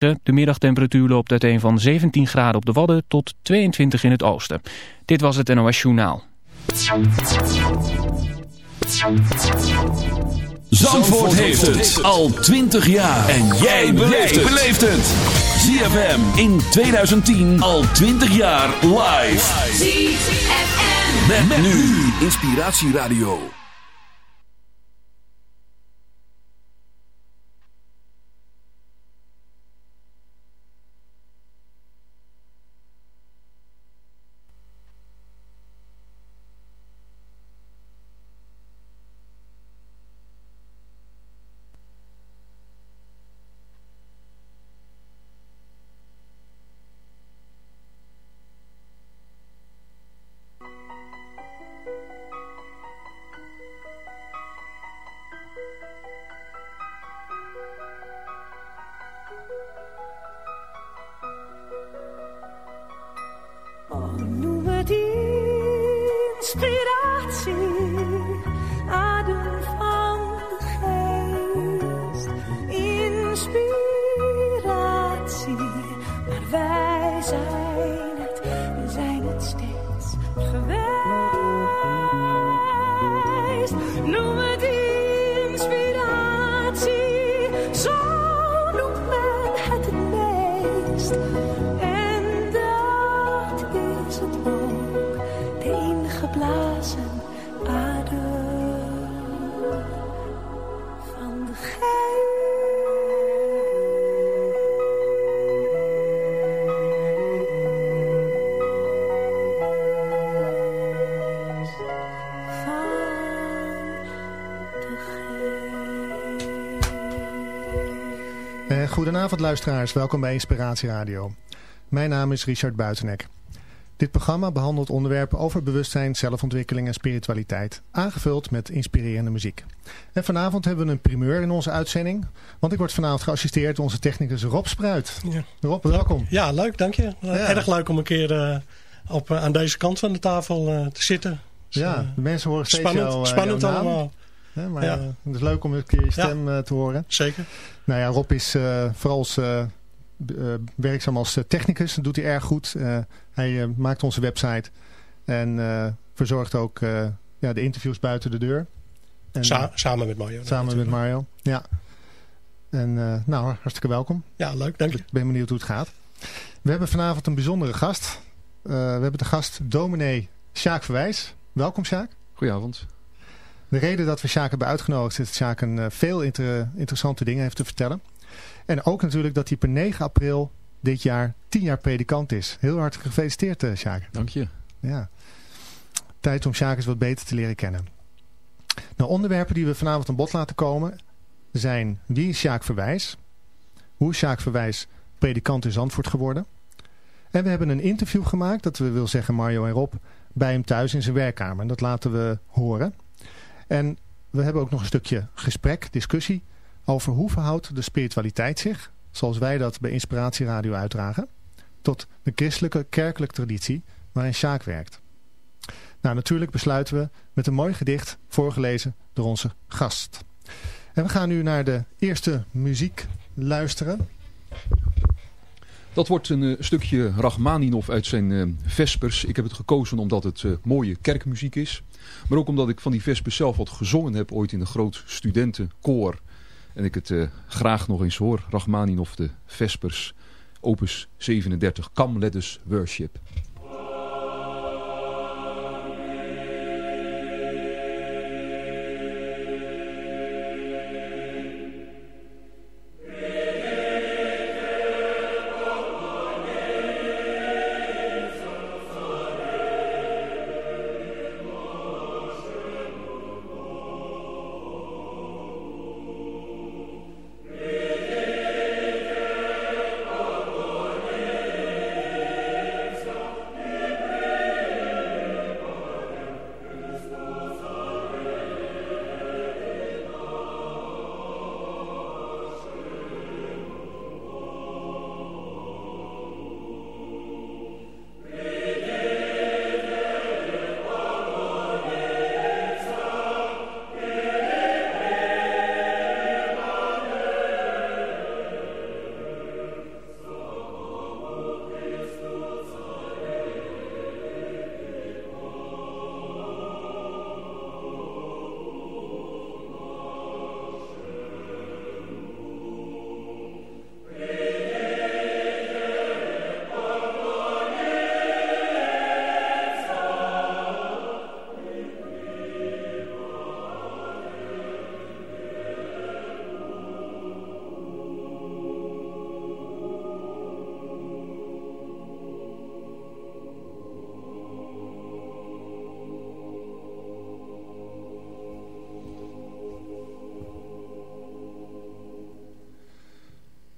De middagtemperatuur loopt uiteen van 17 graden op de Wadden tot 22 in het oosten. Dit was het NOS Journaal. Zandvoort heeft het al 20 jaar. En jij beleeft het. ZFM in 2010 al 20 jaar live. ZFM. Met, nu Inspiratieradio. Goedenavond luisteraars, welkom bij Inspiratie Radio. Mijn naam is Richard Buitenek. Dit programma behandelt onderwerpen over bewustzijn, zelfontwikkeling en spiritualiteit, aangevuld met inspirerende muziek. En vanavond hebben we een primeur in onze uitzending, want ik word vanavond geassisteerd door onze technicus Rob Spruit. Ja. Rob, welkom. Ja, leuk, dank je. Erg leuk om een keer uh, op, uh, aan deze kant van de tafel uh, te zitten. Dus, ja, de mensen horen steeds spannend, jouw, spannend jouw allemaal. Maar ja. het is leuk om een keer je stem ja. te horen. Zeker. Nou ja, Rob is uh, vooral als, uh, werkzaam als technicus. Dat doet hij erg goed. hij maakt onze website. En verzorgt ook ja, de interviews buiten de deur. En, Sa samen met Mario. Samen met Mario, ja. En nou, hartstikke welkom. Ja, leuk, dank je. Ik ben benieuwd hoe het gaat. We hebben vanavond een bijzondere gast. we hebben de gast dominee Sjaak Verwijs. Welkom Sjaak. Goedenavond. De reden dat we Sjaak hebben uitgenodigd is dat Sjaak een, uh, veel inter interessante dingen heeft te vertellen. En ook natuurlijk dat hij per 9 april dit jaar 10 jaar predikant is. Heel hartelijk gefeliciteerd uh, Sjaak. Dank je. Ja. Tijd om Sjaak eens wat beter te leren kennen. Nou, onderwerpen die we vanavond aan bod laten komen zijn wie is Sjaak Verwijs? Hoe is Sjaak Verwijs predikant in Zandvoort geworden? En we hebben een interview gemaakt, dat we wil zeggen Mario en Rob, bij hem thuis in zijn werkkamer. Dat laten we horen. En we hebben ook nog een stukje gesprek, discussie over hoe verhoudt de spiritualiteit zich, zoals wij dat bij Inspiratieradio uitdragen, tot de christelijke kerkelijke traditie waarin Sjaak werkt. Nou, natuurlijk besluiten we met een mooi gedicht voorgelezen door onze gast. En we gaan nu naar de eerste muziek luisteren. Dat wordt een uh, stukje Rachmaninov uit zijn uh, Vespers. Ik heb het gekozen omdat het uh, mooie kerkmuziek is. Maar ook omdat ik van die Vespers zelf wat gezongen heb ooit in een groot studentenkoor. En ik het graag nog eens hoor. Rachmaninov de Vespers, opus 37, Come Let Us Worship.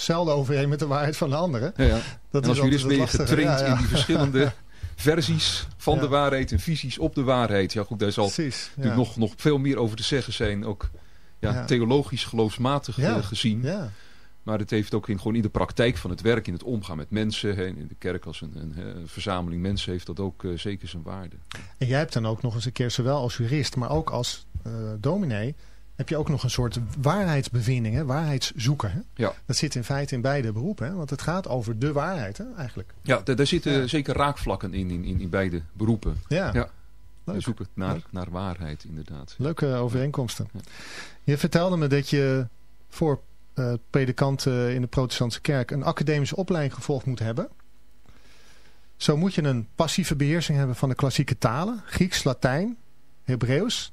zelden overeen met de waarheid van de andere. Ja, ja. Dat en als is jurist ben je getraind Ja, in die verschillende versies van de waarheid en visies op de waarheid. Ja goed, daar zal Precies. Nog, nog veel meer over te zeggen zijn. Ook ja, theologisch, geloofsmatig eh, gezien. Ja. Maar het heeft ook in, gewoon in de praktijk van het werk, in het omgaan met mensen. Hè, in de kerk als een, een, een verzameling mensen heeft dat ook eh, zeker zijn waarde. En jij hebt dan ook nog eens een keer, zowel als jurist, maar ook als eh, dominee, heb je ook nog een soort waarheidsbevinding, hè? waarheidszoeker. Hè? Ja. Dat zit in feite in beide beroepen, hè? want het gaat over de waarheid hè? eigenlijk. Ja, daar, zitten Ja. zeker raakvlakken in, in, in, in beide beroepen. Ja, Ja. Leuk. Naar, Leuk. naar waarheid inderdaad. leuke overeenkomsten. Ja. Je vertelde me dat je voor eh predikant eh, in de protestantse kerk een academische opleiding gevolgd moet hebben. Zo moet je een passieve beheersing hebben van de klassieke talen, Grieks, Latijn, Hebreeuws.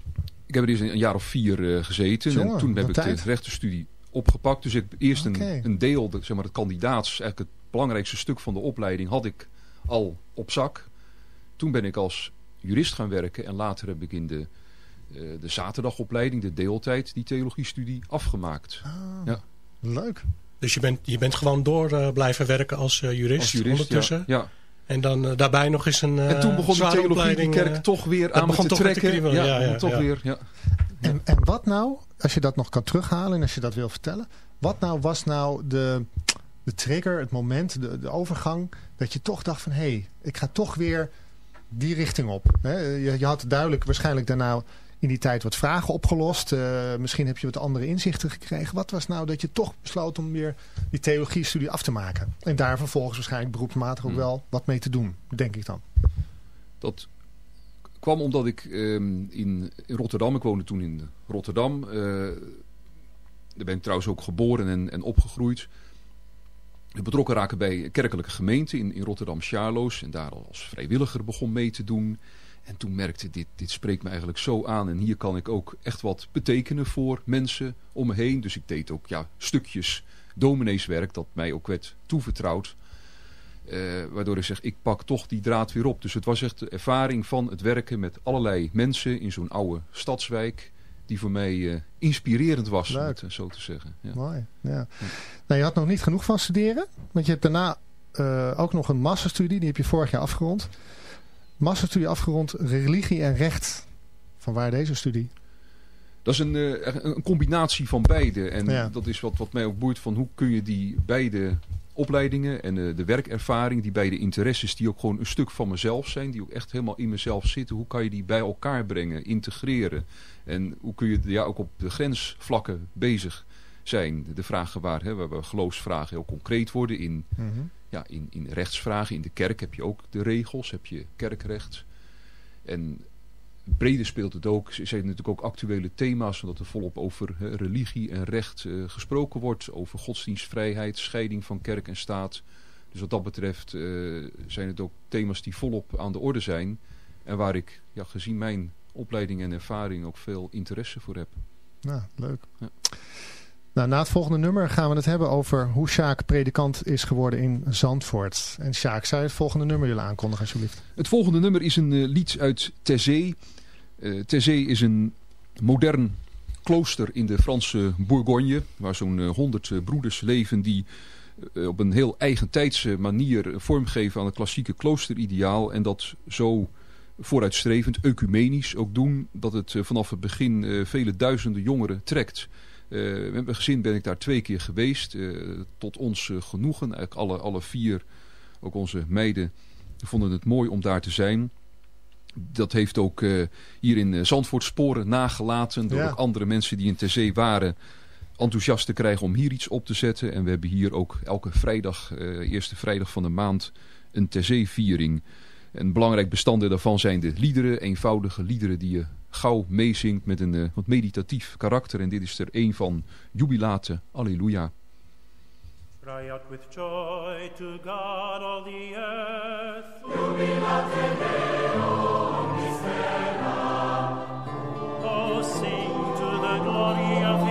Ik heb er eerst een jaar of vier eh, gezeten Jongen, en toen heb ik tijd. de rechtenstudie opgepakt. Dus ik heb eerst een, een deel, de, zeg maar het kandidaats, eigenlijk het belangrijkste stuk van de opleiding, had ik al op zak. Toen ben ik als jurist gaan werken en later heb ik in de, eh, de zaterdagopleiding, de deeltijd, die theologiestudie afgemaakt. Ah, Ja. Leuk. Dus je bent, je bent gewoon door eh, blijven werken als eh, jurist, Als jurist, ondertussen. ja. ja. En dan eh, daarbij nog eens een En toen begon die zware theologie, die kerk eh, toch weer aan begon te trekken. ja, ja, ja, begon toch ja. weer. Ja. En, en wat nou, als je dat nog kan terughalen en als je dat wil vertellen. Wat nou was nou de, de trigger, het moment, de, de overgang. Dat je toch dacht van hé, hey, ik ga toch weer die richting op. Hè? Je, je had duidelijk waarschijnlijk daarna in die tijd wat vragen opgelost. Uh, misschien heb je wat andere inzichten gekregen. Wat was nou dat je toch besloot om weer die theologie-studie af te maken? En daar vervolgens waarschijnlijk beroepsmatig ook hmm. wel wat mee te doen, denk ik dan. Dat kwam omdat ik um, in, in, Rotterdam, ik woonde toen in Rotterdam. Uh, daar ben ik trouwens ook geboren en, en opgegroeid. Betrokken raken bij kerkelijke gemeenten in, in Rotterdam-Charloes. En daar al als vrijwilliger begon mee te doen. En toen merkte dit, dit spreekt me eigenlijk zo aan. En hier kan ik ook echt wat betekenen voor mensen om me heen. Dus ik deed ook ja, stukjes domineeswerk dat mij ook werd toevertrouwd. Uh, waardoor ik zeg, ik pak toch die draad weer op. Dus het was echt de ervaring van het werken met allerlei mensen in zo'n oude stadswijk. Die voor mij uh, inspirerend was, om het, zo te zeggen. Ja. Mooi, ja. Nou, je had nog niet genoeg van studeren. Want je hebt daarna ook nog een masterstudie. Die heb je vorig jaar afgerond masterstudie afgerond, religie en recht. Van waar deze studie? Dat is een, uh, een combinatie van beide. En dat is wat, wat mij ook boeit van hoe kun je die beide opleidingen en uh, de werkervaring, die beide interesses die ook gewoon een stuk van mezelf zijn, die ook echt helemaal in mezelf zitten, hoe kan je die bij elkaar brengen, integreren? En hoe kun je ja, ook op de grensvlakken bezig zijn? De vragen waar, hè, waar we geloofsvragen heel concreet worden in mhm ja, in, in rechtsvragen, in de kerk heb je ook de regels, heb je kerkrecht. En breder speelt het ook, er zijn natuurlijk ook actuele thema's, omdat er volop over religie en recht uh, gesproken wordt, over godsdienstvrijheid, scheiding van kerk en staat. Dus wat dat betreft uh, zijn het ook thema's die volop aan de orde zijn en waar ik, ja, gezien mijn opleiding en ervaring, ook veel interesse voor heb. Nou, leuk. Ja. Nou, na het volgende nummer gaan we het hebben over hoe Sjaak predikant is geworden in Zandvoort. En Sjaak, zou je het volgende nummer willen aankondigen alsjeblieft? Het volgende nummer is een uh, lied uit Thésée. Uh, is een modern klooster in de Franse Bourgogne. Waar zo'n uh, honderd broeders leven die op een heel eigentijdse manier vormgeven aan het klassieke kloosterideaal. En dat zo vooruitstrevend, ecumenisch ook doen, dat het vanaf het begin vele duizenden jongeren trekt. Uh, met mijn gezin ben ik daar twee keer geweest. Uh, tot ons uh, genoegen. Eigenlijk alle, alle vier, ook onze meiden, vonden het mooi om daar te zijn. Dat heeft ook hier in Zandvoort sporen nagelaten. Door ook andere mensen die in Ter Zee waren enthousiast te krijgen om hier iets op te zetten. En we hebben hier ook elke vrijdag, eerste vrijdag van de maand, een Ter Zee viering. Een belangrijk bestanddeel daarvan zijn de liederen. Eenvoudige liederen die je gauw meezingt met een uh, wat meditatief karakter. En dit is er een van Jubilate. Alleluia. Cry out with joy to God all the earth. Jubilate Deo mistera. Oh, sing to the glory of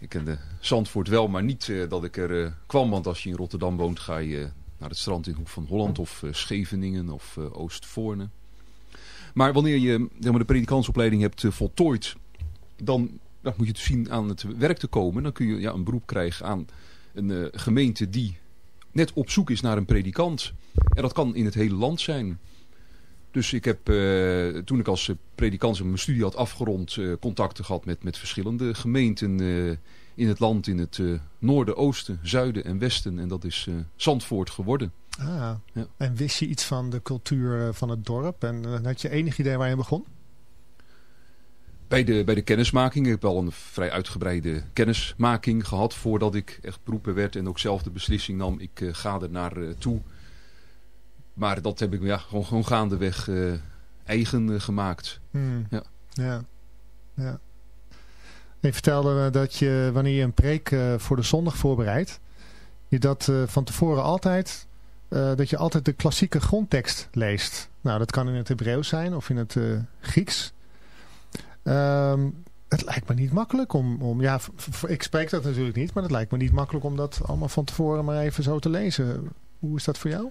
ik kende Zandvoort wel, maar niet uh, dat ik er uh, kwam. Want als je in Rotterdam woont, ga je naar het strand in Hoek van Holland of Scheveningen of Oostvoorne. Maar wanneer je zeg de predikantsopleiding hebt voltooid, dan, moet je te zien aan het werk te komen. Dan kun je ja, een beroep krijgen aan een gemeente die net op zoek is naar een predikant. En dat kan in het hele land zijn. Dus ik heb, uh, toen ik als predikant mijn studie had afgerond, uh, contacten gehad met, met verschillende gemeenten uh, in het land. In het noorden, oosten, zuiden en westen. En dat is Zandvoort geworden. Ah, ja. En wist je iets van de cultuur van het dorp? En had je enig idee waar je begon? Bij de, bij de kennismaking. Ik heb wel een vrij uitgebreide kennismaking gehad voordat ik echt beroepen werd. En ook zelf de beslissing nam, ik ga er naar toe. Maar dat heb ik ja, gewoon, gewoon gaandeweg uh, eigen uh, gemaakt. Hmm. Ja. ja. ja. Je vertelde dat je wanneer je een preek voor de zondag voorbereidt, je dat van tevoren altijd, dat je altijd de klassieke grondtekst leest. Nou, dat kan in het Hebreeuws zijn of in het Grieks. Um, het lijkt me niet makkelijk om, om ja, ik spreek dat natuurlijk niet, maar het lijkt me niet makkelijk om dat allemaal van tevoren maar even zo te lezen. Hoe is dat voor jou?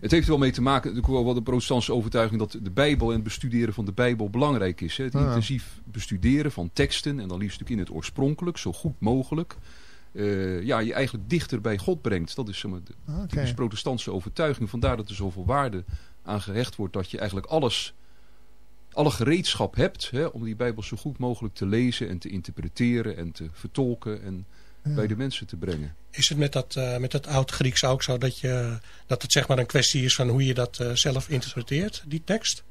Het heeft er wel mee te maken, natuurlijk wel de protestantse overtuiging dat de Bijbel en het bestuderen van de Bijbel belangrijk is. Hè? Het intensief bestuderen van teksten en dan liefst natuurlijk in het oorspronkelijk, zo goed mogelijk. Uh, ja, je eigenlijk dichter bij God brengt. Dat is zeg maar, de okay. protestantse overtuiging. Vandaar dat er zoveel waarde aan gehecht wordt dat je eigenlijk alles, alle gereedschap hebt hè, om die Bijbel zo goed mogelijk te lezen en te interpreteren en te vertolken en bij de mensen te brengen. Is het met dat, uh, met dat oud-Grieks ook zo dat, je, dat het zeg maar een kwestie is van hoe je dat uh, zelf interpreteert, die tekst?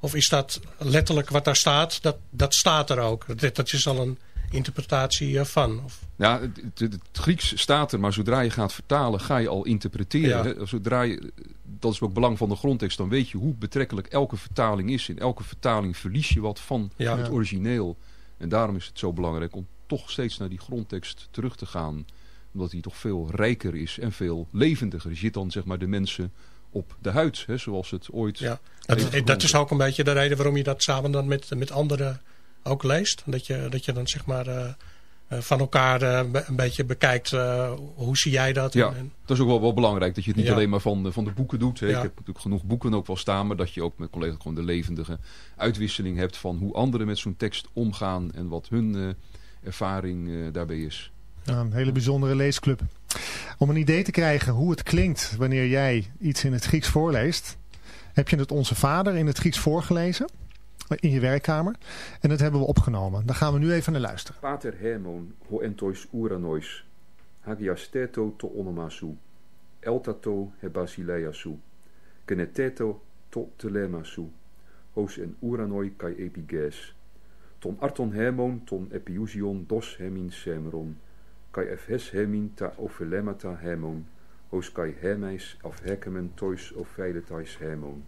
Of is dat letterlijk wat daar staat, dat, dat staat er ook? Dat, dat is al een interpretatie van? Of? Ja, het, het, het, Grieks staat er, maar zodra je gaat vertalen ga je al interpreteren. Ja. Zodra je, dat is ook belang van de grondtekst, dan weet je hoe betrekkelijk elke vertaling is. In elke vertaling verlies je wat van ja. het origineel. En daarom is het zo belangrijk om toch steeds naar die grondtekst terug te gaan. Omdat die toch veel rijker is en veel levendiger. Je zit dan zeg maar de mensen op de huid, hè, zoals het ooit... Ja, dat, dat is ook een beetje de reden waarom je dat samen dan met, met anderen ook leest. Dat je, dat je dan zeg maar... Uh, van elkaar uh, een beetje bekijkt. Uh, hoe zie jij dat? Ja, en, dat is ook wel, wel belangrijk. Dat je het niet ja. alleen maar van de, van de boeken doet. Hè. Ja. Ik heb natuurlijk genoeg boeken ook wel staan. Maar dat je ook met collega's gewoon de levendige uitwisseling hebt. Van hoe anderen met zo'n tekst omgaan. En wat hun ervaring uh, daarbij is. Ja, een hele bijzondere leesclub. Om een idee te krijgen hoe het klinkt wanneer jij iets in het Grieks voorleest, heb je het Onze Vader in het Grieks voorgelezen in je werkkamer. En dat hebben we opgenomen. Daar gaan we nu even naar luisteren. Pater Hermon, ho entois uranois, hagiasteto to onomasu, eltato he basileiasu, geneteto to telemasu, hos en uranoi kai epiges, ton arton hermon ton epiusion dos hemin semron, kai efhes hemin ta ophelemata hermon, hos kai hermeis af hekemen tois of veiletais hermon.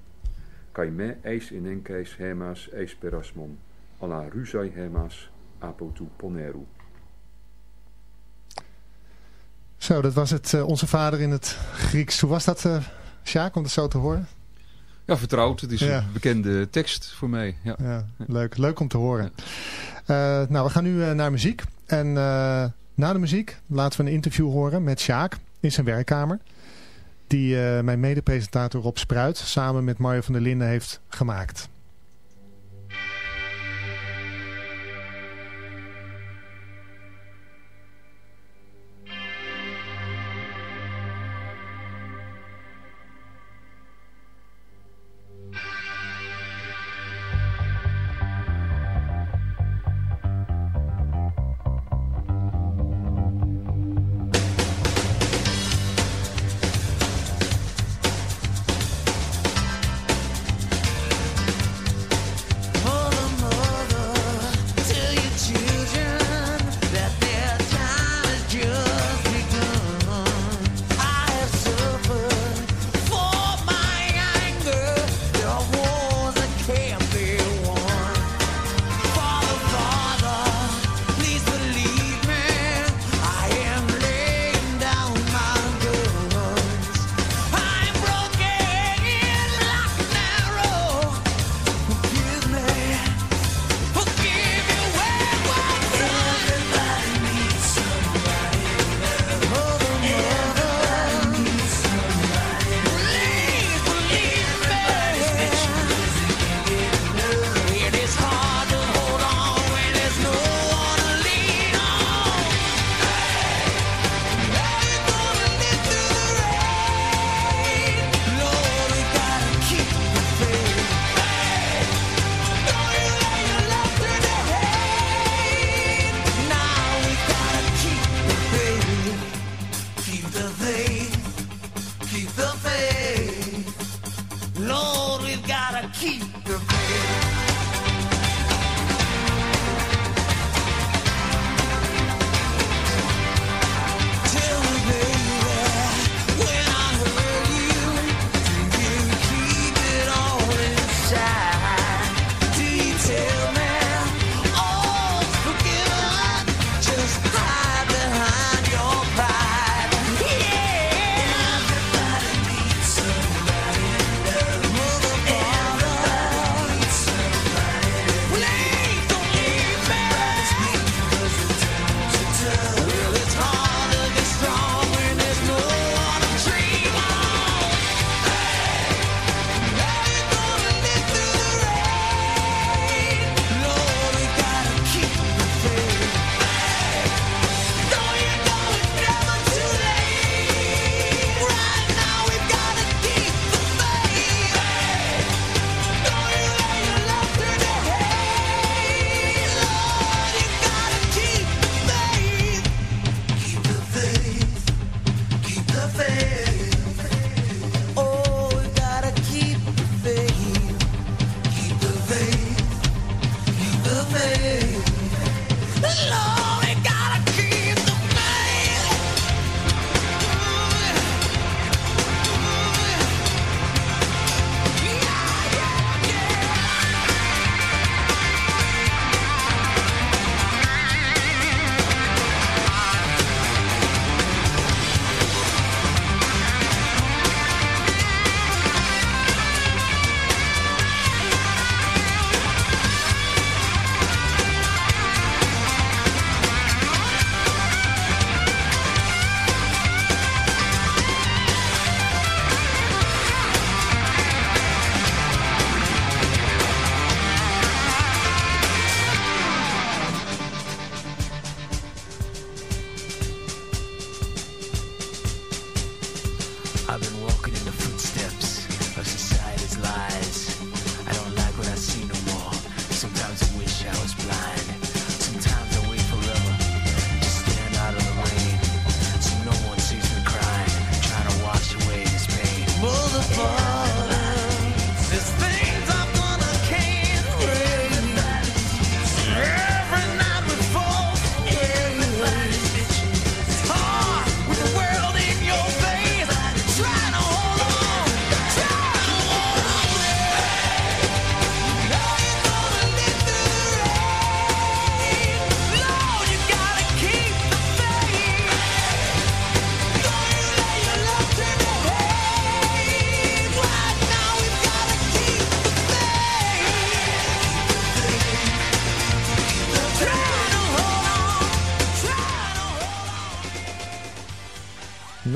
Kai me eis in enkais hermas eis perasmon, alla rusai hermas apotu poneru. Zo, dat was het, uh, onze vader in het Grieks. Hoe was dat, uh, Sjaak, om het zo te horen? Ja, vertrouwd. Het is een bekende tekst voor mij. Ja. ja. leuk. leuk om te horen. Uh, nou, we gaan nu naar muziek. En na de muziek laten we een interview horen met Sjaak in zijn werkkamer. Die mijn mede-presentator Rob Spruit samen met Mario van der Linden heeft gemaakt.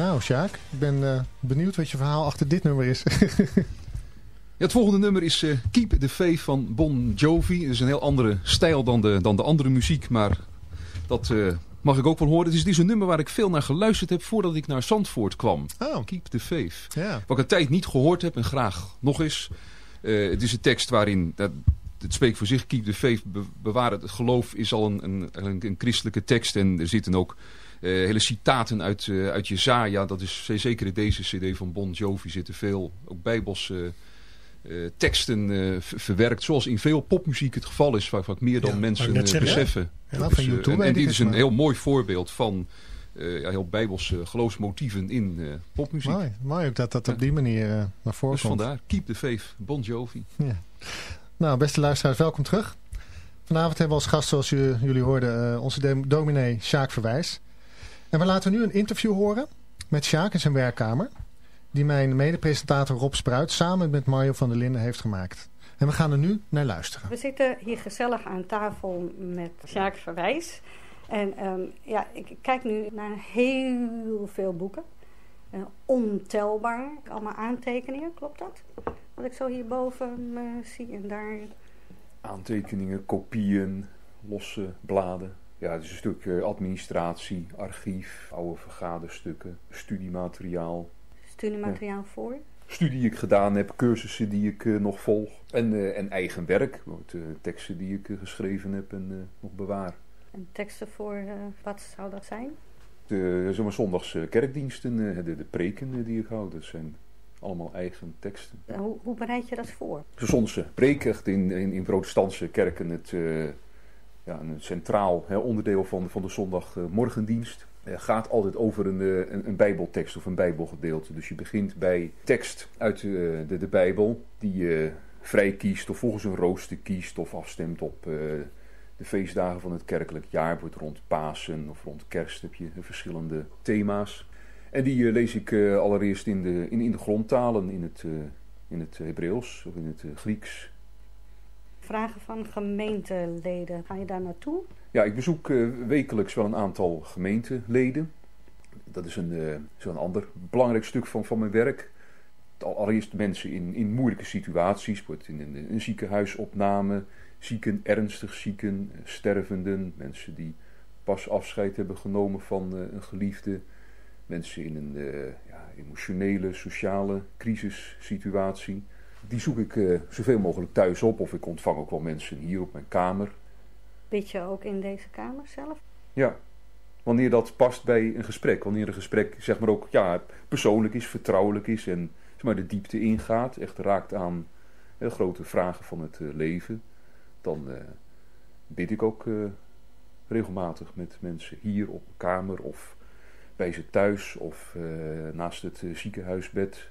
Nou, Sjaak, ik ben uh, benieuwd wat je verhaal achter dit nummer is. Ja, het volgende nummer is uh, Keep the Faith van Bon Jovi. Het is een heel andere stijl dan de, dan de andere muziek, maar dat uh, mag ik ook wel horen. Het is, het is een nummer waar ik veel naar geluisterd heb voordat ik naar Zandvoort kwam. Oh. Keep the Faith. Ja. Wat ik een tijd niet gehoord heb en graag nog eens. Het is een tekst waarin, dat, het spreekt voor zich, Keep the Faith, be, bewaren het geloof is al een, een, een, een christelijke tekst. En er zitten ook hele citaten uit, uh, uit Jezaja. Dat is zeker in deze cd van Bon Jovi zitten veel, ook bijbelse uh, teksten verwerkt. Zoals in veel popmuziek het geval is. Vaak, vaak meer dan Ja, mensen beseffen. Ja, Dus, YouTube en, en dit is een maar- heel mooi voorbeeld van uh, ja, heel bijbelse geloofsmotieven in uh, popmuziek. Mooi, mooi ook dat dat op die manier naar voren Dus komt. vandaar, Keep the Faith, Bon Jovi. Ja. Nou, beste luisteraars, welkom terug. Vanavond hebben we als gast, zoals u, jullie hoorden, onze dom- dominee Sjaak Verwijs. En we laten nu een interview horen met Sjaak in zijn werkkamer. Die mijn medepresentator Rob Spruit samen met Mario van der Linden heeft gemaakt. En we gaan er nu naar luisteren. We zitten hier gezellig aan tafel met Sjaak Verwijs. En um, ja, ik kijk nu naar heel veel boeken. Uh, ontelbaar. Allemaal aantekeningen, klopt dat? Wat ik zo hierboven uh, zie en daar. Aantekeningen, kopieën, losse bladen. Ja, het is een stuk uh, administratie, archief, oude vergaderstukken, studiemateriaal. Studiemateriaal ja. voor? Studie die ik gedaan heb, cursussen die ik uh, nog volg. En, uh, en eigen werk, uh, teksten die ik geschreven heb en nog bewaar. En teksten voor, wat zou dat zijn? De zomaar zondags kerkdiensten, de, de preken die ik hou, dat zijn allemaal eigen teksten. Hoe, hoe bereid je dat voor? De zondagse preek, echt in, in, in protestantse kerken het, ja, een centraal hè, onderdeel van, van de zondagmorgendienst. Uh, gaat altijd over een, een, een, bijbeltekst of een bijbelgedeelte. Dus je begint bij tekst uit uh, de, de bijbel die je vrij kiest of volgens een rooster kiest of afstemt op de feestdagen van het kerkelijk jaar. Bijvoorbeeld rond Pasen of rond kerst heb je verschillende thema's. En die lees ik allereerst in de, in, in de grondtalen, in het, in het Hebreeuws of in het Grieks. Vragen van gemeenteleden, ga je daar naartoe? Ja, ik bezoek uh, wekelijks wel een aantal gemeenteleden. Dat is een, uh, zo'n ander belangrijk stuk van, van mijn werk. Allereerst mensen in, in moeilijke situaties, in een, ziekenhuisopname, zieken, ernstig zieken, stervenden, mensen die pas afscheid hebben genomen van een geliefde, mensen in een ja, emotionele, sociale crisissituatie. Die zoek ik zoveel mogelijk thuis op of ik ontvang ook wel mensen hier op mijn kamer. Bid je ook in deze kamer zelf? Ja, wanneer dat past bij een gesprek. Wanneer een gesprek zeg maar ook ja, persoonlijk is, vertrouwelijk is en zeg maar, de diepte ingaat. Echt raakt aan hè, grote vragen van het uh, leven. Dan uh, bid ik ook uh, regelmatig met mensen hier op mijn kamer of bij ze thuis of naast het ziekenhuisbed.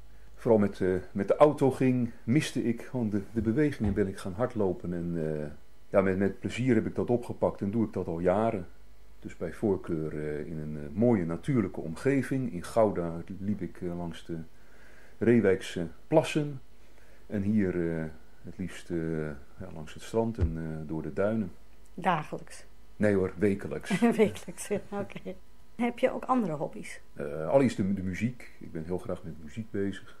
vooral met, met de auto ging, miste ik gewoon de, de beweging en ben ik gaan hardlopen. En ja, met, met plezier heb ik dat opgepakt en doe ik dat al jaren. Dus bij voorkeur uh, in een uh, mooie natuurlijke omgeving. In Gouda liep ik uh, langs de Reewijkse plassen. En hier het liefst ja, langs het strand en door de duinen. Dagelijks? Nee hoor, wekelijks. wekelijks, oké. Okay. Heb je ook andere hobby's? allereerst de, de, muziek. Ik ben heel graag met muziek bezig.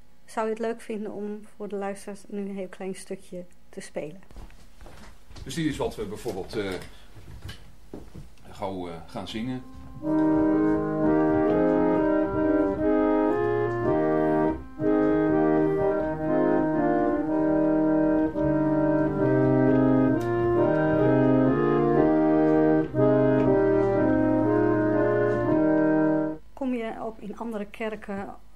zou je het leuk vinden om voor de luisteraars nu een heel klein stukje te spelen. Dus dit is wat we bijvoorbeeld uh, gauw eh, gaan zingen. Kom je ook in andere kerken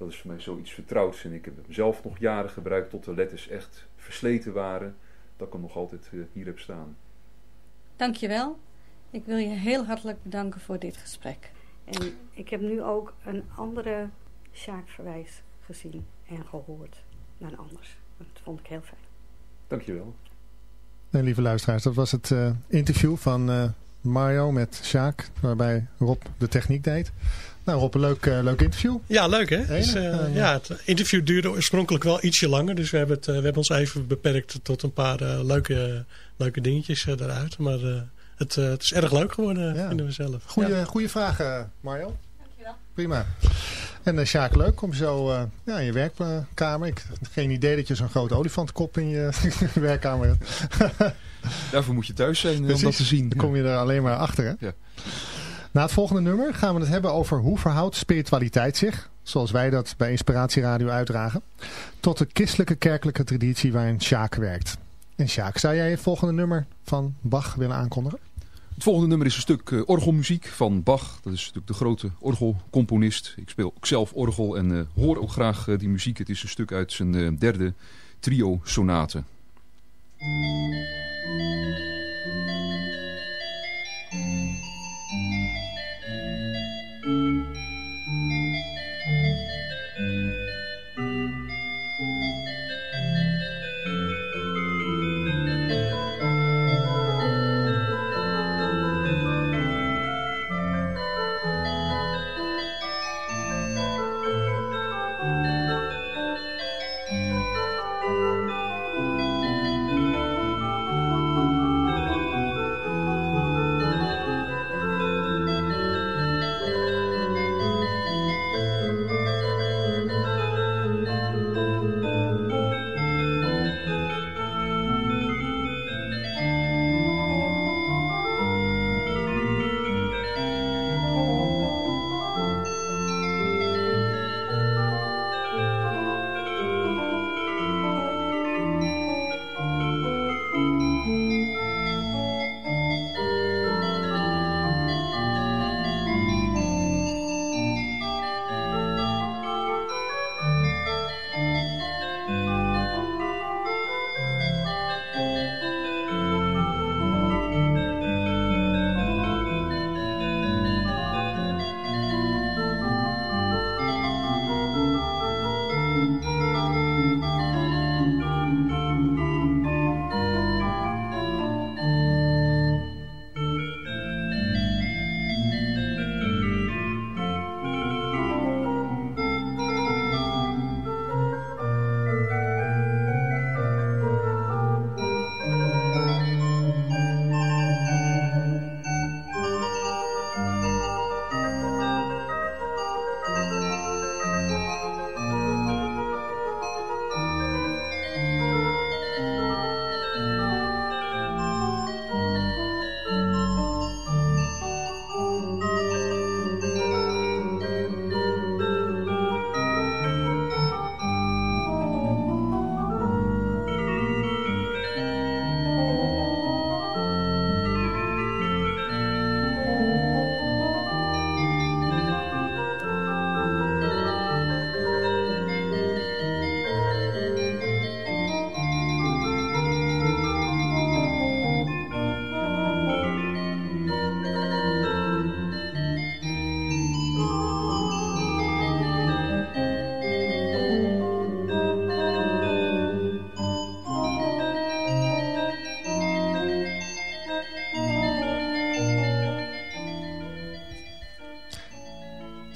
dat is voor mij zoiets vertrouwds. En ik heb hem zelf nog jaren gebruikt tot de letters echt versleten waren dat ik hem nog altijd uh, hier heb staan. Dankjewel. Ik wil je heel hartelijk bedanken voor dit gesprek. En ik heb nu ook een andere Sjaak-verwijs gezien en gehoord dan anders. Dat vond ik heel fijn. Dankjewel. En lieve luisteraars, dat was het uh, interview van uh, Mario met Sjaak, waarbij Rob de techniek deed. Nou Rob, een leuk, uh, leuk interview. Ja, leuk hè? Dus, uh, ja, het interview duurde oorspronkelijk wel ietsje langer. Dus we hebben, het, uh, we hebben ons even beperkt tot een paar leuke, leuke dingetjes eruit. Maar het, het is erg leuk geworden, ja. vinden we zelf. Goeie, ja. goeie vragen, Mario. Dankjewel. Prima. En uh, Sjaak, leuk om zo uh, ja, in je werkkamer. Ik had geen idee dat je zo'n grote olifantkop in je werkkamer hebt. Daarvoor moet je thuis zijn Precies. om dat te zien. Dan kom je er alleen maar achter. Hè? Ja. Na het volgende nummer gaan we het hebben over hoe verhoudt spiritualiteit zich, zoals wij dat bij Inspiratieradio uitdragen, tot de christelijke kerkelijke traditie waarin Sjaak werkt. En Sjaak, zou jij het volgende nummer van Bach willen aankondigen? Het volgende nummer is een stuk uh, orgelmuziek van Bach. Dat is natuurlijk de grote orgelcomponist. Ik speel ook zelf orgel en uh, hoor ook graag uh, die muziek. Het is een stuk uit zijn derde trio-sonate.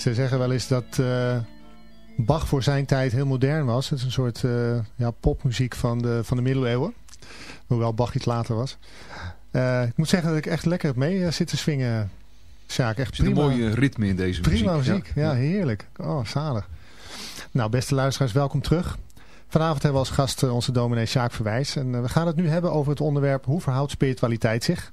Ze zeggen wel eens dat uh, Bach voor zijn tijd heel modern was. Het is een soort uh, ja, popmuziek van de, van de middeleeuwen. Hoewel Bach iets later was. Uh, ik moet zeggen dat ik echt lekker heb mee zitten swingen. Sjaak, echt prima. een mooie ritme in deze muziek. Prima muziek, ja, ja, heerlijk. Oh, zalig. Nou, beste luisteraars, welkom terug. Vanavond hebben we als gast onze dominee Sjaak Verwijs. En we gaan het nu hebben over het onderwerp hoe verhoudt spiritualiteit zich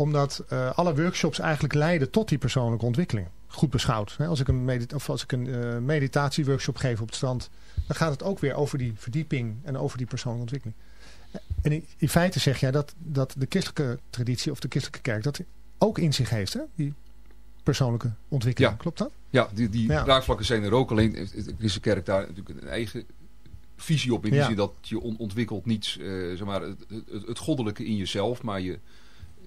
omdat uh, alle workshops eigenlijk leiden tot die persoonlijke ontwikkeling. Goed beschouwd. Hè? Als ik een, medit of als ik een uh, meditatieworkshop geef op het strand. Dan gaat het ook weer over die verdieping en over die persoonlijke ontwikkeling. En in, in feite zeg jij dat, dat de christelijke traditie of de christelijke kerk dat ook in zich heeft. Hè? Die persoonlijke ontwikkeling. Klopt dat? Ja, die, die raakvlakken zijn er ook. Alleen de christelijke kerk daar natuurlijk een eigen visie op. In die zin dat je ontwikkelt niet uh, zeg maar, het, het, het, goddelijke in jezelf. Maar je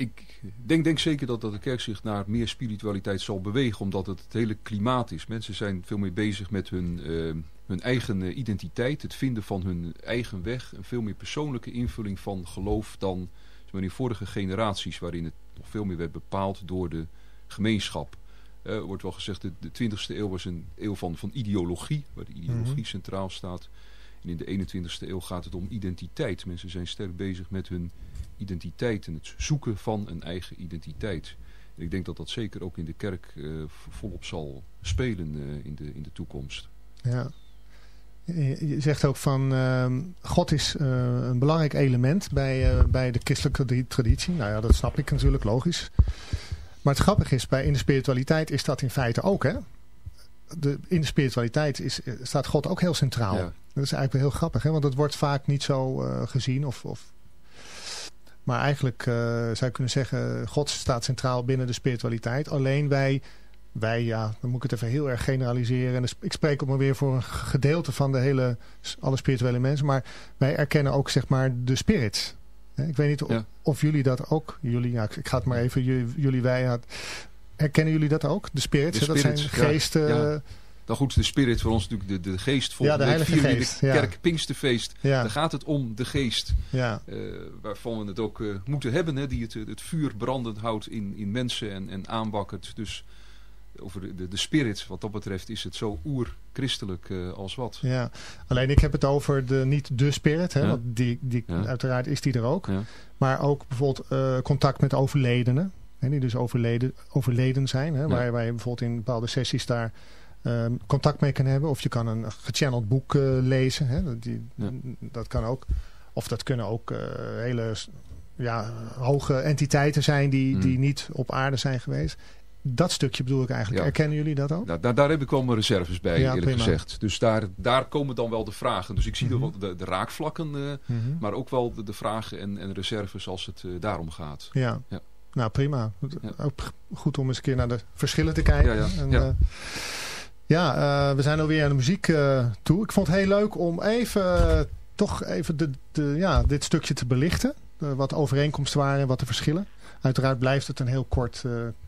Ik denk, denk zeker dat, dat de kerk zich naar meer spiritualiteit zal bewegen, omdat het het hele klimaat is. Mensen zijn veel meer bezig met hun, eh, hun eigen eh, identiteit, het vinden van hun eigen weg. Een veel meer persoonlijke invulling van geloof dan maar, in vorige generaties, waarin het nog veel meer werd bepaald door de gemeenschap. Eh, Er wordt wel gezegd, de, de 20e eeuw was een eeuw van, van ideologie, waar de ideologie Mhm. centraal staat. En in de 21e eeuw gaat het om identiteit. Mensen zijn sterk bezig met hun identiteit en het zoeken van een eigen identiteit. En ik denk dat dat zeker ook in de kerk eh, volop zal spelen eh, in, de, in de toekomst. Ja. Je zegt ook van ehm, God is eh, een belangrijk element bij, bij de christelijke tradi- traditie. Nou ja, dat snap ik natuurlijk, logisch. Maar het grappige is, bij, in de spiritualiteit is dat in feite ook. Hè? De, in de spiritualiteit is, staat God ook heel centraal. Ja. Dat is eigenlijk wel heel grappig, hè? want dat wordt vaak niet zo gezien. Of, of... Maar eigenlijk eh, zou je kunnen zeggen, God staat centraal binnen de spiritualiteit. Alleen wij, wij ja, dan moet ik het even heel erg generaliseren. En dus ik spreek ook maar weer voor een gedeelte van de hele, alle spirituele mensen. Maar wij erkennen ook zeg maar de spirits. Ik weet niet of, Ja. of jullie dat ook, jullie, ja, ik, ga het maar even, jullie, wij, herkennen jullie dat ook? De spirits, De dat zijn geesten... Ja. Dan goed, de spirit voor ons natuurlijk de, de geest. Volgende Ja, de Heilige in Geest, de kerk Pinksterfeest. Ja, Daar gaat het om de geest. ja, eh, waarvan we het ook eh, moeten hebben. Hè, die het, het vuur brandend houdt in, in mensen en, en aanwakkert. Dus over de, de, de spirit wat dat betreft is het zo oer-christelijk eh, als wat. ja. Alleen ik heb het over de, niet de spirit, hè, Ja. want die, die, Ja. uiteraard is die er ook. Ja. Maar ook bijvoorbeeld eh, contact met overledenen. Hè, die dus overleden, overleden zijn. Hè, waar, waar je bijvoorbeeld in bepaalde sessies daar ehm, contact mee kan hebben. Of je kan een gechanneld boek eh, lezen. Hè, dat die, Ja. Dat kan ook. Of dat kunnen ook eh, hele ja, hoge entiteiten zijn die, Mm. die niet op aarde zijn geweest. Dat stukje bedoel ik eigenlijk. Ja. Erkennen jullie dat ook? Daar, daar, daar heb ik wel mijn reserves bij, Ja, eerlijk prima. gezegd. Dus daar, daar komen dan wel de vragen. Dus ik zie wel de, de raakvlakken, eh, Mhm. maar ook wel de, de vragen en, en reserves als het eh, daarom gaat. Ja. Ja. nou prima. Ook goed om eens een keer naar de verschillen te kijken. En, Ja. Ja, eh, we zijn alweer aan de muziek eh, toe. Ik vond het heel leuk om even, eh, toch even de, de, ja, dit stukje te belichten. Wat de overeenkomsten waren en wat de verschillen. Uiteraard blijft het een heel kort,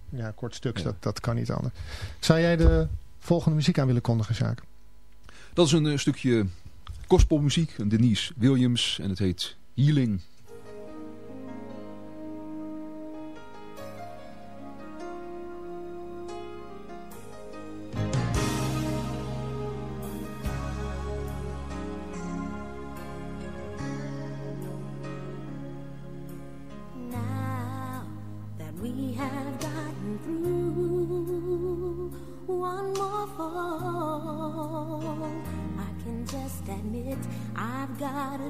ja, kort stuk. Ja. Dat, dat kan niet anders. Zou jij de volgende muziek aan willen kondigen, Sjaak? Dat is een stukje gospelmuziek, een Denise Williams, en het heet Healing.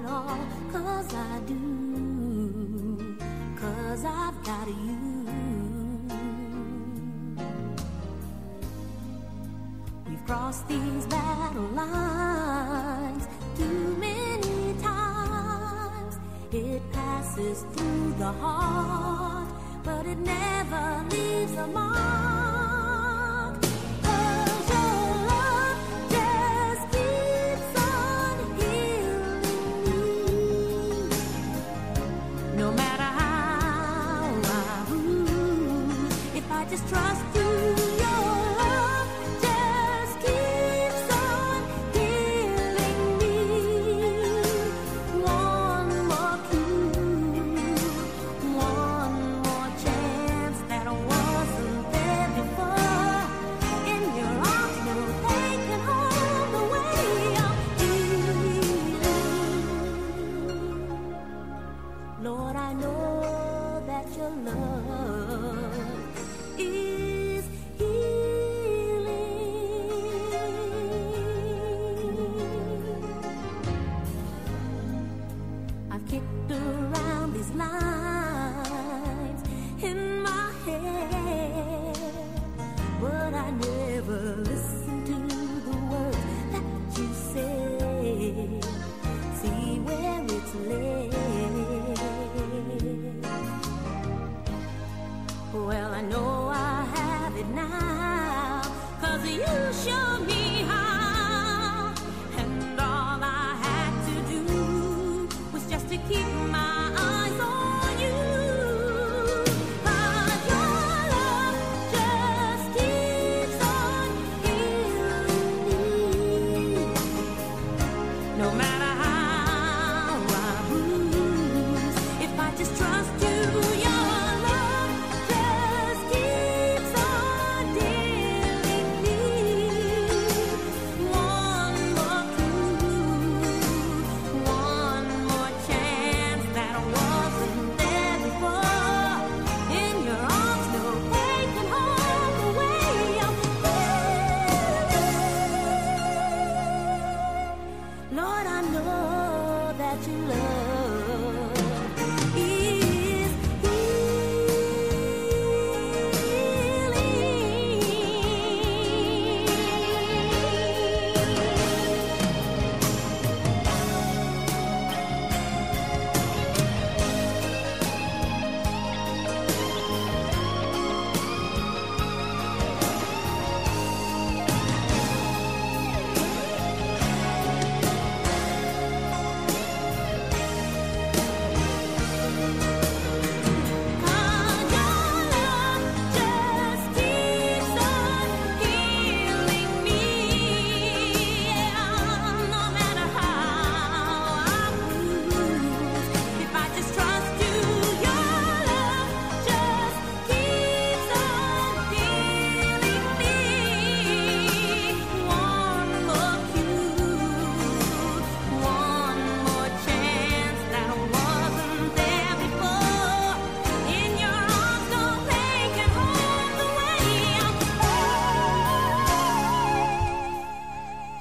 Cause I do. Cause I've got you. We've crossed these battle lines too many times. It passes through the heart, but it never leaves a mark. Trust.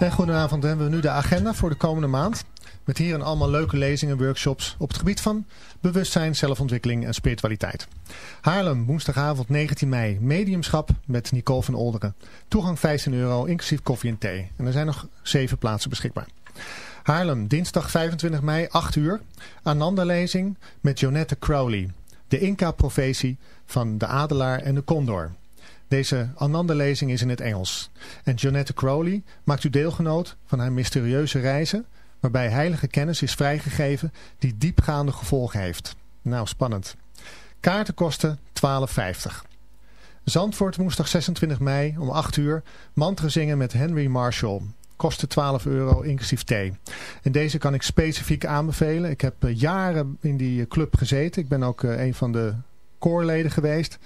En goedenavond, hebben we nu de agenda voor de komende maand. Met hierin allemaal leuke lezingen en workshops op het gebied van bewustzijn, zelfontwikkeling en spiritualiteit. Haarlem, woensdagavond 19 mei, mediumschap met Nicole van Olderen. Toegang 15 euro, inclusief koffie en thee. En er zijn nog 7 plaatsen beschikbaar. Haarlem, dinsdag 25 mei, 8 uur. Ananda-lezing met Jonette Crowley. De Inca-profetie van de adelaar en de condor. Deze Ananda-lezing is in het Engels. En Jonette Crowley maakt u deelgenoot van haar mysterieuze reizen... waarbij heilige kennis is vrijgegeven die diepgaande gevolgen heeft. Nou, spannend. Kaarten kosten 12,50. Zandvoort woensdag 26 mei om 8 uur. Mantra zingen met Henry Marshall. Kostte 12 euro inclusief thee. En deze kan ik specifiek aanbevelen. Ik heb eh, jaren in die eh, club gezeten. Ik ben ook eh, een van de koorleden geweest.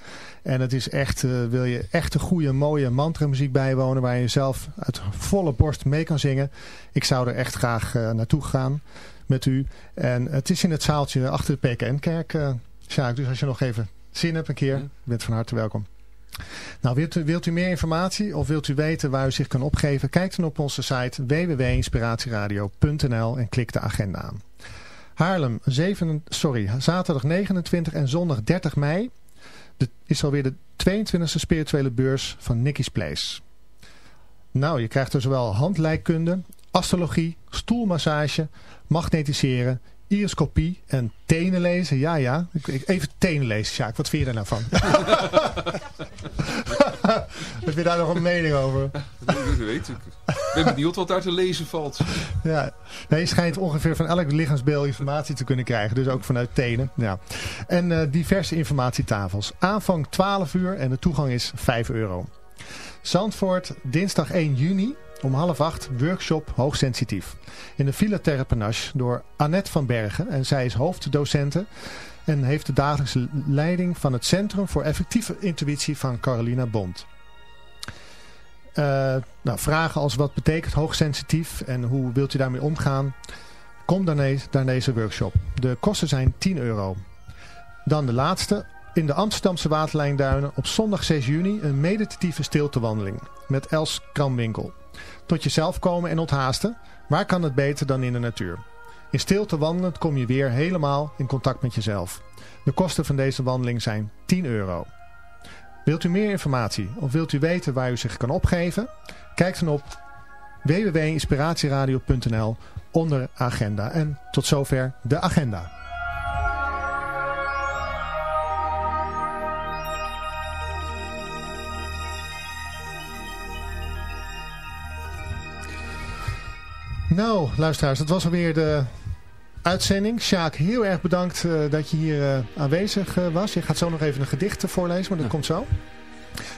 En het is echt, eh, wil je echt een goede, mooie mantramuziek bijwonen... waar je zelf uit volle borst mee kan zingen. Ik zou er echt graag eh, naartoe gaan met u. En het is in het zaaltje achter de PKN-kerk, eh Sjaak. Dus als je nog even zin hebt een keer, bent van harte welkom. Nou, wilt u, wilt u meer informatie of wilt u weten waar u zich kan opgeven? Kijk dan op onze site www.inspiratieradio.nl en klik de agenda aan. Haarlem, 7, sorry, zaterdag 29 en zondag 30 mei de, is alweer de 22e spirituele beurs van Nicky's Place. Nou, je krijgt er zowel handlijkkunde, astrologie, stoelmassage, magnetiseren, iriscopie en tenen lezen. Ja, ja. Ik- ik- Even tenen lezen, Sjaak. Wat vind je daar nou van? Heb je daar nog een mening over? Wie weet. Ik ben benieuwd wat daar te lezen valt. Ja, nee, je schijnt ongeveer van elk lichaamsbeeld informatie te kunnen krijgen. Dus ook vanuit tenen. Ja. En eh, diverse informatietafels. Aanvang 12 uur en de toegang is 5 euro. Zandvoort, dinsdag 1 juni om half acht, workshop hoogsensitief. In de Villa Terre Panache door Annette van Bergen. En zij is hoofddocente en heeft de dagelijkse leiding van het Centrum voor Effectieve Intuïtie van Carolina Bond. Eh, nou, vragen als wat betekent hoogsensitief en hoe wilt u daarmee omgaan? Kom dan eens naar deze workshop. De kosten zijn 10 euro. Dan de laatste. In de Amsterdamse Waterlijnduinen op zondag 6 juni een meditatieve stiltewandeling met Els Kramwinkel. Tot jezelf komen en onthaasten. Waar kan het beter dan in de natuur? In stilte wandelend kom je weer helemaal in contact met jezelf. De kosten van deze wandeling zijn 10 euro. Wilt u meer informatie of wilt u weten waar u zich kan opgeven? Kijk dan op www.inspiratieradio.nl onder agenda. En tot zover de agenda. Nou, luisteraars, dat was alweer de uitzending. Sjaak, heel erg bedankt eh, dat je hier eh, aanwezig eh, was. Je gaat zo nog even een gedicht voorlezen, maar dat Ja. komt zo.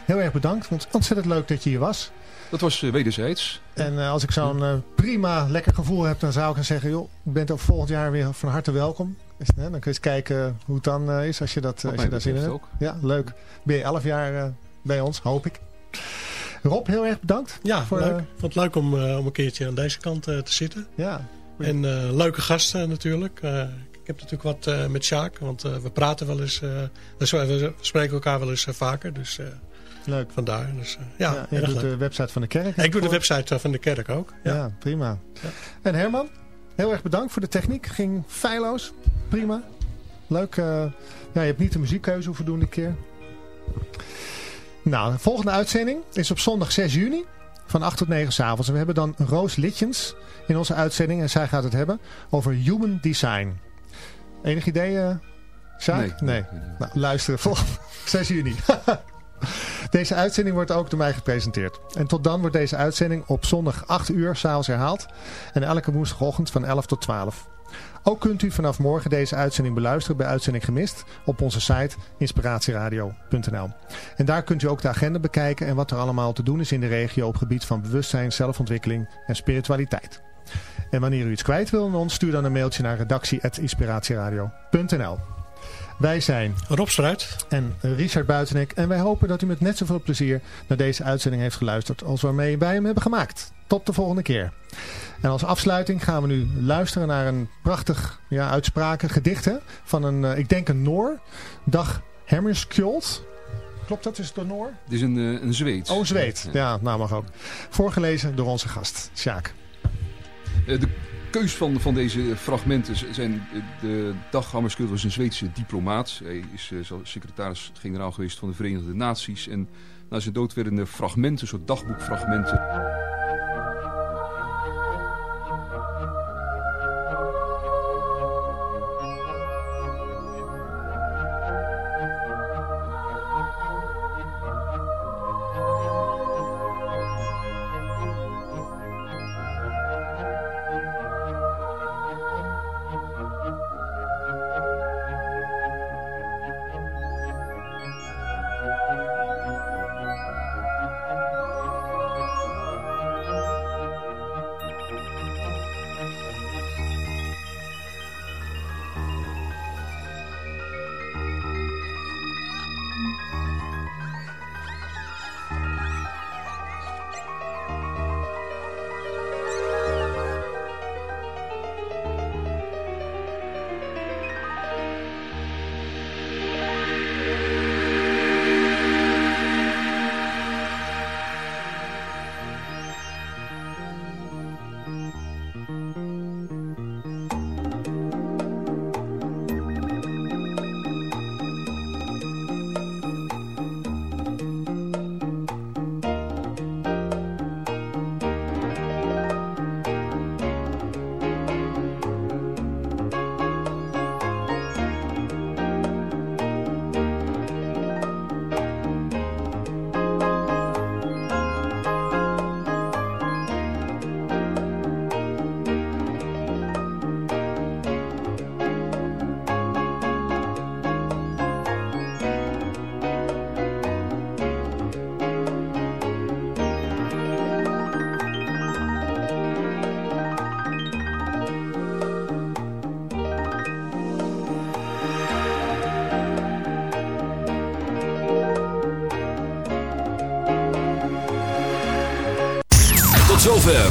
Heel erg bedankt, want ontzettend leuk dat je hier was. Dat was wederzijds. En als ik zo'n prima, lekker gevoel heb, dan zou ik dan zeggen... joh, je bent ook volgend jaar weer van harte welkom. Is- hè, dan kun je eens kijken hoe het dan is als je, dat, als je daar zin in hebt. Ja, leuk. Ben je elf jaar bij ons, hoop ik. Rob, heel erg bedankt. Ja, Voor, leuk. Ik vond het leuk om, eh, om een keertje aan deze kant eh, te zitten. Ja, En eh, leuke gasten natuurlijk. Ik heb natuurlijk wat met Sjaak, want we praten wel eens. we, spreken elkaar wel eens vaker. Dus leuk. vandaar. Dus, ja, Ja, doet leuk. de website van de kerk. ik doe de website van de kerk ook. Ja, Ja. prima. Ja. En Herman, heel erg bedankt voor de techniek. Ging feilloos. Prima. Leuk. ja, je hebt niet de muziekkeuze hoeven doen dit keer. Nou, de volgende uitzending is op zondag 6 juni van 8 tot 9 s avonds. En we hebben dan Roos Litjens in onze uitzending. En zij gaat het hebben over human design. Enig idee, eh Sjaak? Nee. Nou, luisteren volgende 6 juni. Deze uitzending wordt ook door mij gepresenteerd. En tot dan wordt deze uitzending op zondag 8 uur s'avonds herhaald. En elke woensdagochtend van 11 tot 12. Ook kunt u vanaf morgen deze uitzending beluisteren bij Uitzending Gemist op onze site inspiratieradio.nl. En daar kunt u ook de agenda bekijken en wat er allemaal te doen is in de regio op gebied van bewustzijn, zelfontwikkeling en spiritualiteit. En wanneer u iets kwijt wil aan ons, stuur dan een mailtje naar redactie.inspiratieradio.nl. Wij zijn Rob Struit. en Richard Buitenek. En wij hopen dat u met net zoveel plezier naar deze uitzending heeft geluisterd als waarmee wij hem hebben gemaakt. Tot de volgende keer. En als afsluiting gaan we nu luisteren naar een prachtig ja, uitspraken, gedicht hè, van een, eh, ik denk een Noor, Dag Hammarskjöld. Klopt dat? Is het door Noor? Het is een, eh, een zweet. Oh, Zweet. Ja, nou mag ook. Voorgelezen door onze gast, Sjaak. Eh, de keus van, van deze fragmenten zijn... De Dag Hammarskjöld was een Zweedse diplomaat. Hij is zo secretaris-generaal geweest van de Verenigde Naties. En na zijn dood werden er fragmenten, soort dagboekfragmenten...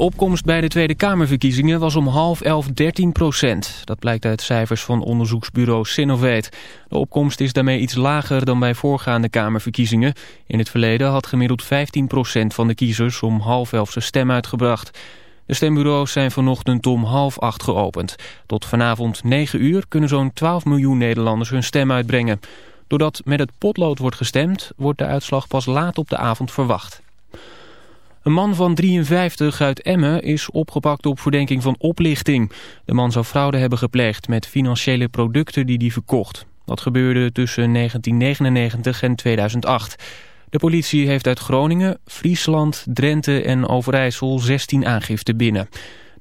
Opkomst bij de Tweede Kamerverkiezingen was om half elf 13 procent. Dat blijkt uit cijfers van onderzoeksbureau Sinovate. De opkomst is daarmee iets lager dan bij voorgaande Kamerverkiezingen. In het verleden had gemiddeld 15 procent van de kiezers om half elf zijn stem uitgebracht. De stembureaus zijn vanochtend om half acht geopend. Tot vanavond 9 uur kunnen zo'n 12 miljoen Nederlanders hun stem uitbrengen. Doordat met het potlood wordt gestemd, wordt de uitslag pas laat op de avond verwacht. Een man van 53 uit Emmen is opgepakt op verdenking van oplichting. De man zou fraude hebben gepleegd met financiële producten die hij verkocht. Dat gebeurde tussen 1999 en 2008. De politie heeft uit Groningen, Friesland, Drenthe en Overijssel 16 aangiften binnen.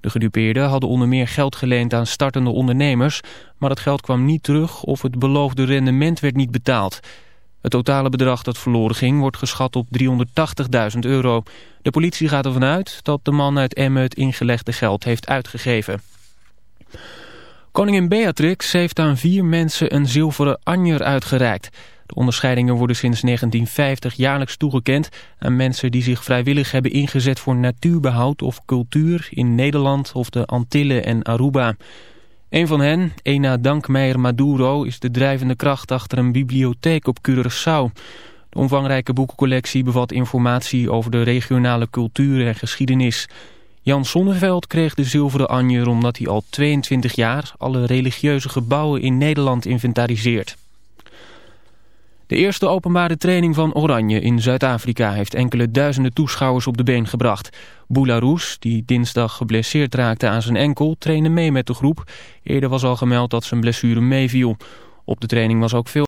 De gedupeerden hadden onder meer geld geleend aan startende ondernemers... maar het geld kwam niet terug of het beloofde rendement werd niet betaald. Het totale bedrag dat verloren ging wordt geschat op 380.000 euro. De politie gaat ervan uit dat de man uit Emmen het ingelegde geld heeft uitgegeven. Koningin Beatrix heeft aan vier mensen een zilveren anjer uitgereikt. De onderscheidingen worden sinds 1950 jaarlijks toegekend aan mensen die zich vrijwillig hebben ingezet voor natuurbehoud of cultuur in Nederland of de Antillen en Aruba. Een van hen, Ena Dankmeijer Maduro, is de drijvende kracht achter een bibliotheek op Curaçao. De omvangrijke boekencollectie bevat informatie over de regionale cultuur en geschiedenis. Jan Sonneveld kreeg de zilveren anjer omdat hij al 22 jaar alle religieuze gebouwen in Nederland inventariseert. De eerste openbare training van Oranje in Zuid-Afrika heeft enkele duizenden toeschouwers op de been gebracht. Boularus, die dinsdag geblesseerd raakte aan zijn enkel, trainde mee met de groep. Eerder was al gemeld dat zijn blessure meeviel. Op de training was ook veel